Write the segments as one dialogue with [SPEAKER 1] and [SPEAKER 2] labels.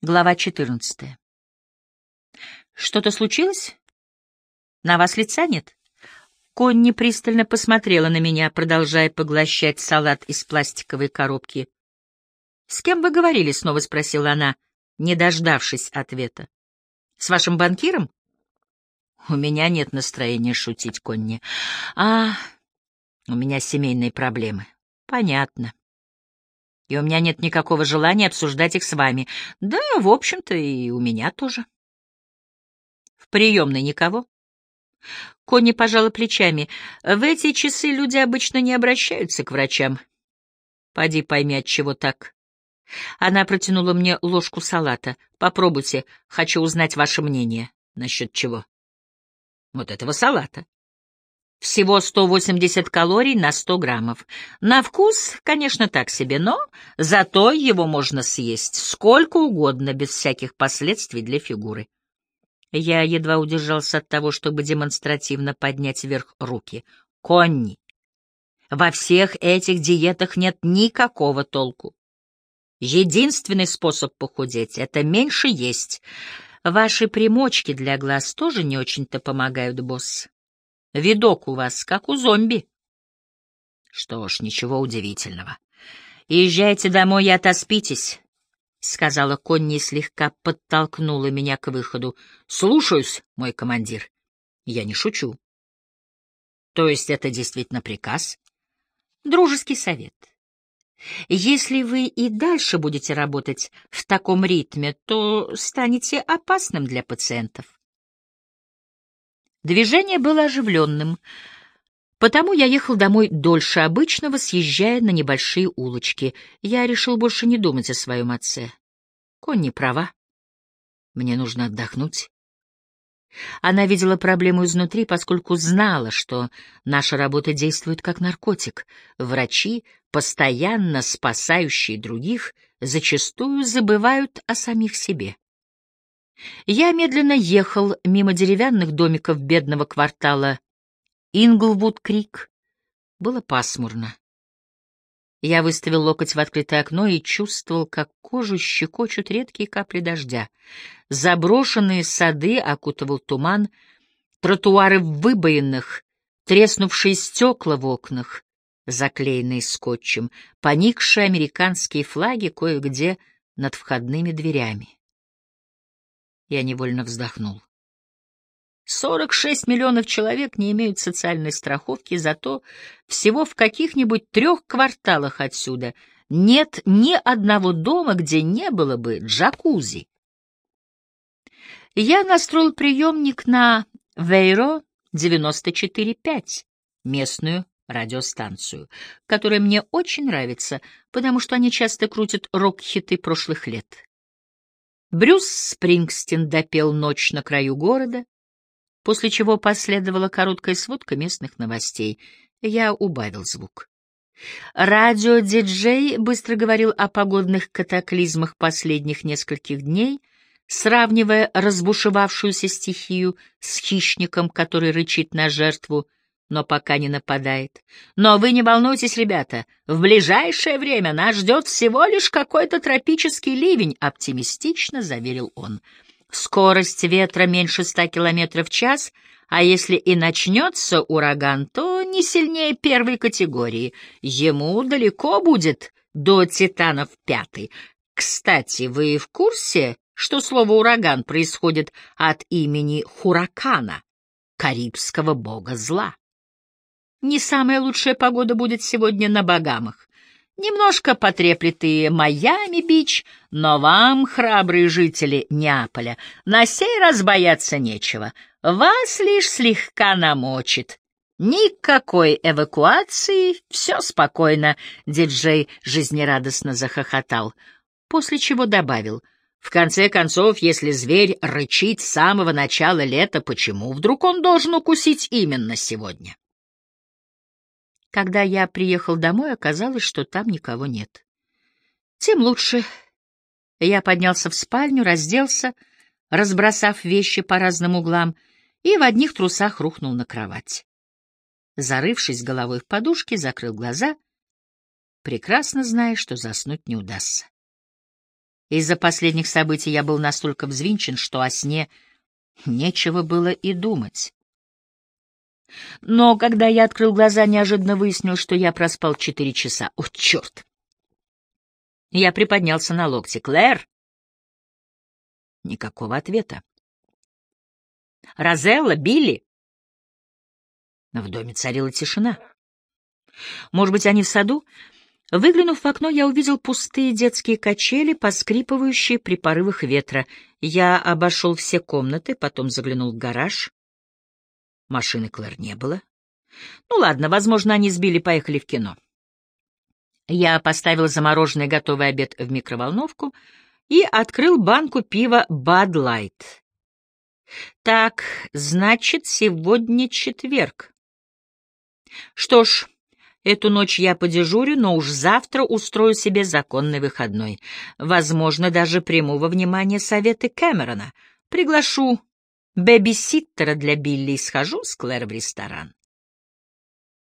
[SPEAKER 1] Глава 14. Что-то случилось? На вас лица нет? Конни пристально посмотрела на меня, продолжая поглощать салат из пластиковой коробки. «С кем вы говорили?» — снова спросила она, не дождавшись ответа. «С вашим банкиром?» «У меня нет настроения шутить, Конни. А, у меня семейные проблемы. Понятно и у меня нет никакого желания обсуждать их с вами. Да, в общем-то, и у меня тоже. В приемной никого? Конни пожала плечами. В эти часы люди обычно не обращаются к врачам. Поди пойми, от чего так. Она протянула мне ложку салата. Попробуйте, хочу узнать ваше мнение. Насчет чего? Вот этого салата. Всего 180 калорий на 100 граммов. На вкус, конечно, так себе, но зато его можно съесть сколько угодно, без всяких последствий для фигуры. Я едва удержался от того, чтобы демонстративно поднять вверх руки. Конни, во всех этих диетах нет никакого толку. Единственный способ похудеть — это меньше есть. Ваши примочки для глаз тоже не очень-то помогают, босс. Видок у вас, как у зомби. Что ж, ничего удивительного. Езжайте домой и отоспитесь, — сказала Конни и слегка подтолкнула меня к выходу. — Слушаюсь, мой командир. Я не шучу. То есть это действительно приказ? Дружеский совет. Если вы и дальше будете работать в таком ритме, то станете опасным для пациентов. Движение было оживленным, потому я ехал домой дольше обычного, съезжая на небольшие улочки. Я решил больше не думать о своем отце. Конни права. Мне нужно отдохнуть. Она видела проблему изнутри, поскольку знала, что наша работа действует как наркотик. Врачи, постоянно спасающие других, зачастую забывают о самих себе. Я медленно ехал мимо деревянных домиков бедного квартала Инглвуд-Крик. Было пасмурно. Я выставил локоть в открытое окно и чувствовал, как кожу щекочут редкие капли дождя. Заброшенные сады окутывал туман, тротуары в выбоинах, треснувшие стекла в окнах, заклеенные скотчем, поникшие американские флаги кое-где над входными дверями. Я невольно вздохнул. 46 миллионов человек не имеют социальной страховки, зато всего в каких-нибудь трех кварталах отсюда нет ни одного дома, где не было бы джакузи. Я настроил приемник на Вейро 94.5, местную радиостанцию, которая мне очень нравится, потому что они часто крутят рок-хиты прошлых лет. Брюс Спрингстин допел «Ночь на краю города», после чего последовала короткая сводка местных новостей. Я убавил звук. Радио-диджей быстро говорил о погодных катаклизмах последних нескольких дней, сравнивая разбушевавшуюся стихию с хищником, который рычит на жертву — но пока не нападает. Но вы не волнуйтесь, ребята, в ближайшее время нас ждет всего лишь какой-то тропический ливень, оптимистично заверил он. Скорость ветра меньше ста километров в час, а если и начнется ураган, то не сильнее первой категории. Ему далеко будет до Титанов пятый. Кстати, вы в курсе, что слово «ураган» происходит от имени Хуракана, карибского бога зла? Не самая лучшая погода будет сегодня на Багамах. Немножко потреплет и Майами-Бич, но вам, храбрые жители Неаполя, на сей раз бояться нечего. Вас лишь слегка намочит. Никакой эвакуации, все спокойно, диджей жизнерадостно захохотал, после чего добавил — в конце концов, если зверь рычит с самого начала лета, почему вдруг он должен укусить именно сегодня? Когда я приехал домой, оказалось, что там никого нет. Тем лучше. Я поднялся в спальню, разделся, разбросав вещи по разным углам, и в одних трусах рухнул на кровать. Зарывшись головой в подушке, закрыл глаза, прекрасно зная, что заснуть не удастся. Из-за последних событий я был настолько взвинчен, что о сне нечего было и думать. Но когда я открыл глаза, неожиданно выяснил, что я проспал четыре часа. О, черт! Я приподнялся на локте. «Клэр!» Никакого ответа. «Розелла? Билли?» В доме царила тишина. Может быть, они в саду? Выглянув в окно, я увидел пустые детские качели, поскрипывающие при порывах ветра. Я обошел все комнаты, потом заглянул в гараж. Машины Клэр не было. Ну ладно, возможно, они сбили, поехали в кино. Я поставил замороженный готовый обед в микроволновку и открыл банку пива Bud Light. Так, значит, сегодня четверг. Что ж, эту ночь я подежурю, но уж завтра устрою себе законный выходной. Возможно, даже приму во внимание советы Кэмерона. Приглашу бэби-ситтера для Билли и схожу с Клэр в ресторан.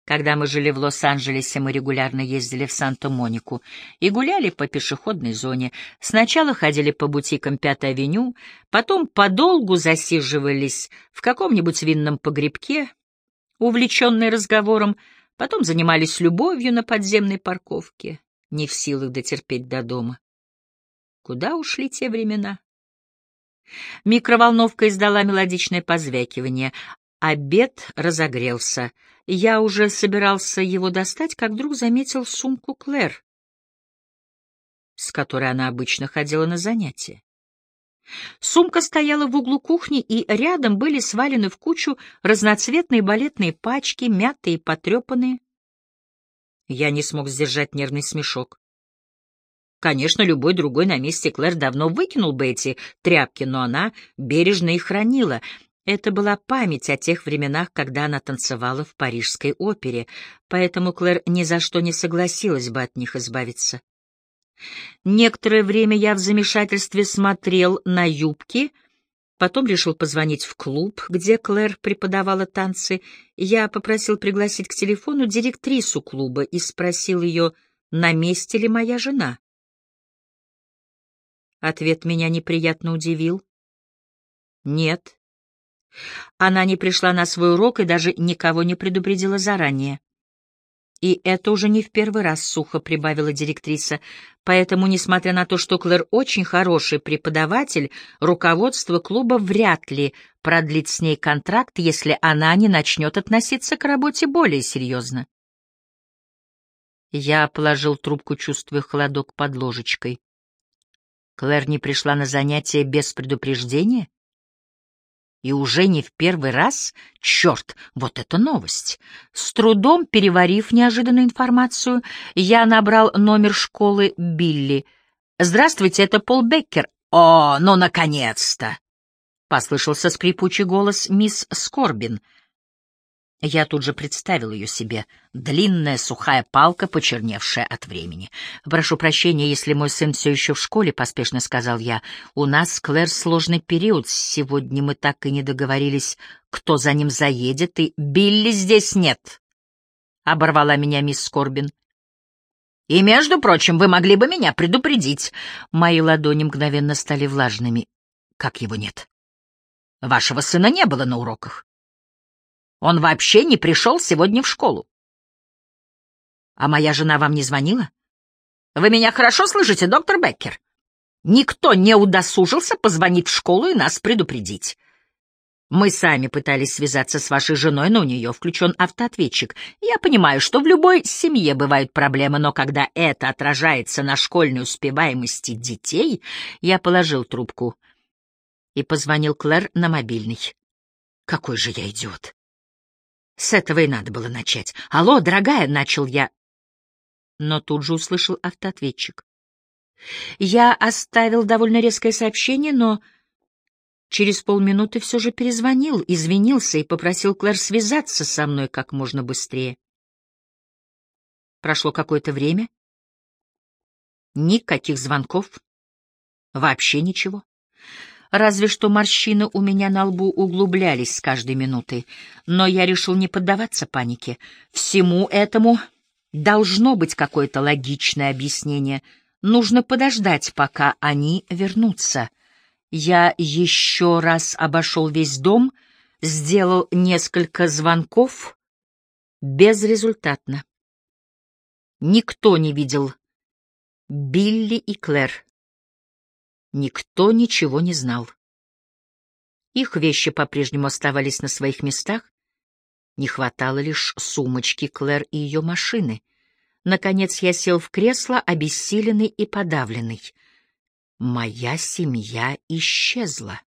[SPEAKER 1] Когда мы жили в Лос-Анджелесе, мы регулярно ездили в Санта-Монику и гуляли по пешеходной зоне. Сначала ходили по бутикам Пятой авеню, потом подолгу засиживались в каком-нибудь винном погребке, увлеченные разговором, потом занимались любовью на подземной парковке, не в силах дотерпеть до дома. Куда ушли те времена? Микроволновка издала мелодичное позвякивание. Обед разогрелся. Я уже собирался его достать, как вдруг заметил сумку Клэр, с которой она обычно ходила на занятия. Сумка стояла в углу кухни, и рядом были свалены в кучу разноцветные балетные пачки, мятые и потрепанные. Я не смог сдержать нервный смешок. Конечно, любой другой на месте Клэр давно выкинул бы эти тряпки, но она бережно их хранила. Это была память о тех временах, когда она танцевала в парижской опере, поэтому Клэр ни за что не согласилась бы от них избавиться. Некоторое время я в замешательстве смотрел на юбки, потом решил позвонить в клуб, где Клэр преподавала танцы. Я попросил пригласить к телефону директрису клуба и спросил ее, на месте ли моя жена. Ответ меня неприятно удивил. Нет. Она не пришла на свой урок и даже никого не предупредила заранее. И это уже не в первый раз сухо прибавила директриса, поэтому, несмотря на то, что Клэр очень хороший преподаватель, руководство клуба вряд ли продлит с ней контракт, если она не начнет относиться к работе более серьезно. Я положил трубку, чувствуя холодок под ложечкой. Клэр не пришла на занятия без предупреждения? И уже не в первый раз? Черт, вот это новость! С трудом переварив неожиданную информацию, я набрал номер школы Билли. «Здравствуйте, это Пол Беккер». «О, ну, наконец-то!» — послышался скрипучий голос мисс Скорбин — я тут же представил ее себе. Длинная сухая палка, почерневшая от времени. «Прошу прощения, если мой сын все еще в школе», — поспешно сказал я. «У нас Клэр сложный период. Сегодня мы так и не договорились, кто за ним заедет, и Билли здесь нет», — оборвала меня мисс Скорбин. «И, между прочим, вы могли бы меня предупредить». Мои ладони мгновенно стали влажными. «Как его нет?» «Вашего сына не было на уроках». Он вообще не пришел сегодня в школу. А моя жена вам не звонила? Вы меня хорошо слышите, доктор Беккер? Никто не удосужился позвонить в школу и нас предупредить. Мы сами пытались связаться с вашей женой, но у нее включен автоответчик. Я понимаю, что в любой семье бывают проблемы, но когда это отражается на школьной успеваемости детей, я положил трубку и позвонил Клэр на мобильный. Какой же я идиот! С этого и надо было начать. «Алло, дорогая!» — начал я. Но тут же услышал автоответчик. Я оставил довольно резкое сообщение, но через полминуты все же перезвонил, извинился и попросил Клэр связаться со мной как можно быстрее. Прошло какое-то время. Никаких звонков. Вообще ничего разве что морщины у меня на лбу углублялись с каждой минутой. Но я решил не поддаваться панике. Всему этому должно быть какое-то логичное объяснение. Нужно подождать, пока они вернутся. Я еще раз обошел весь дом, сделал несколько звонков безрезультатно. Никто не видел Билли и Клэр. Никто ничего не знал. Их вещи по-прежнему оставались на своих местах. Не хватало лишь сумочки Клэр и ее машины. Наконец я сел в кресло, обессиленный и подавленный. Моя семья исчезла.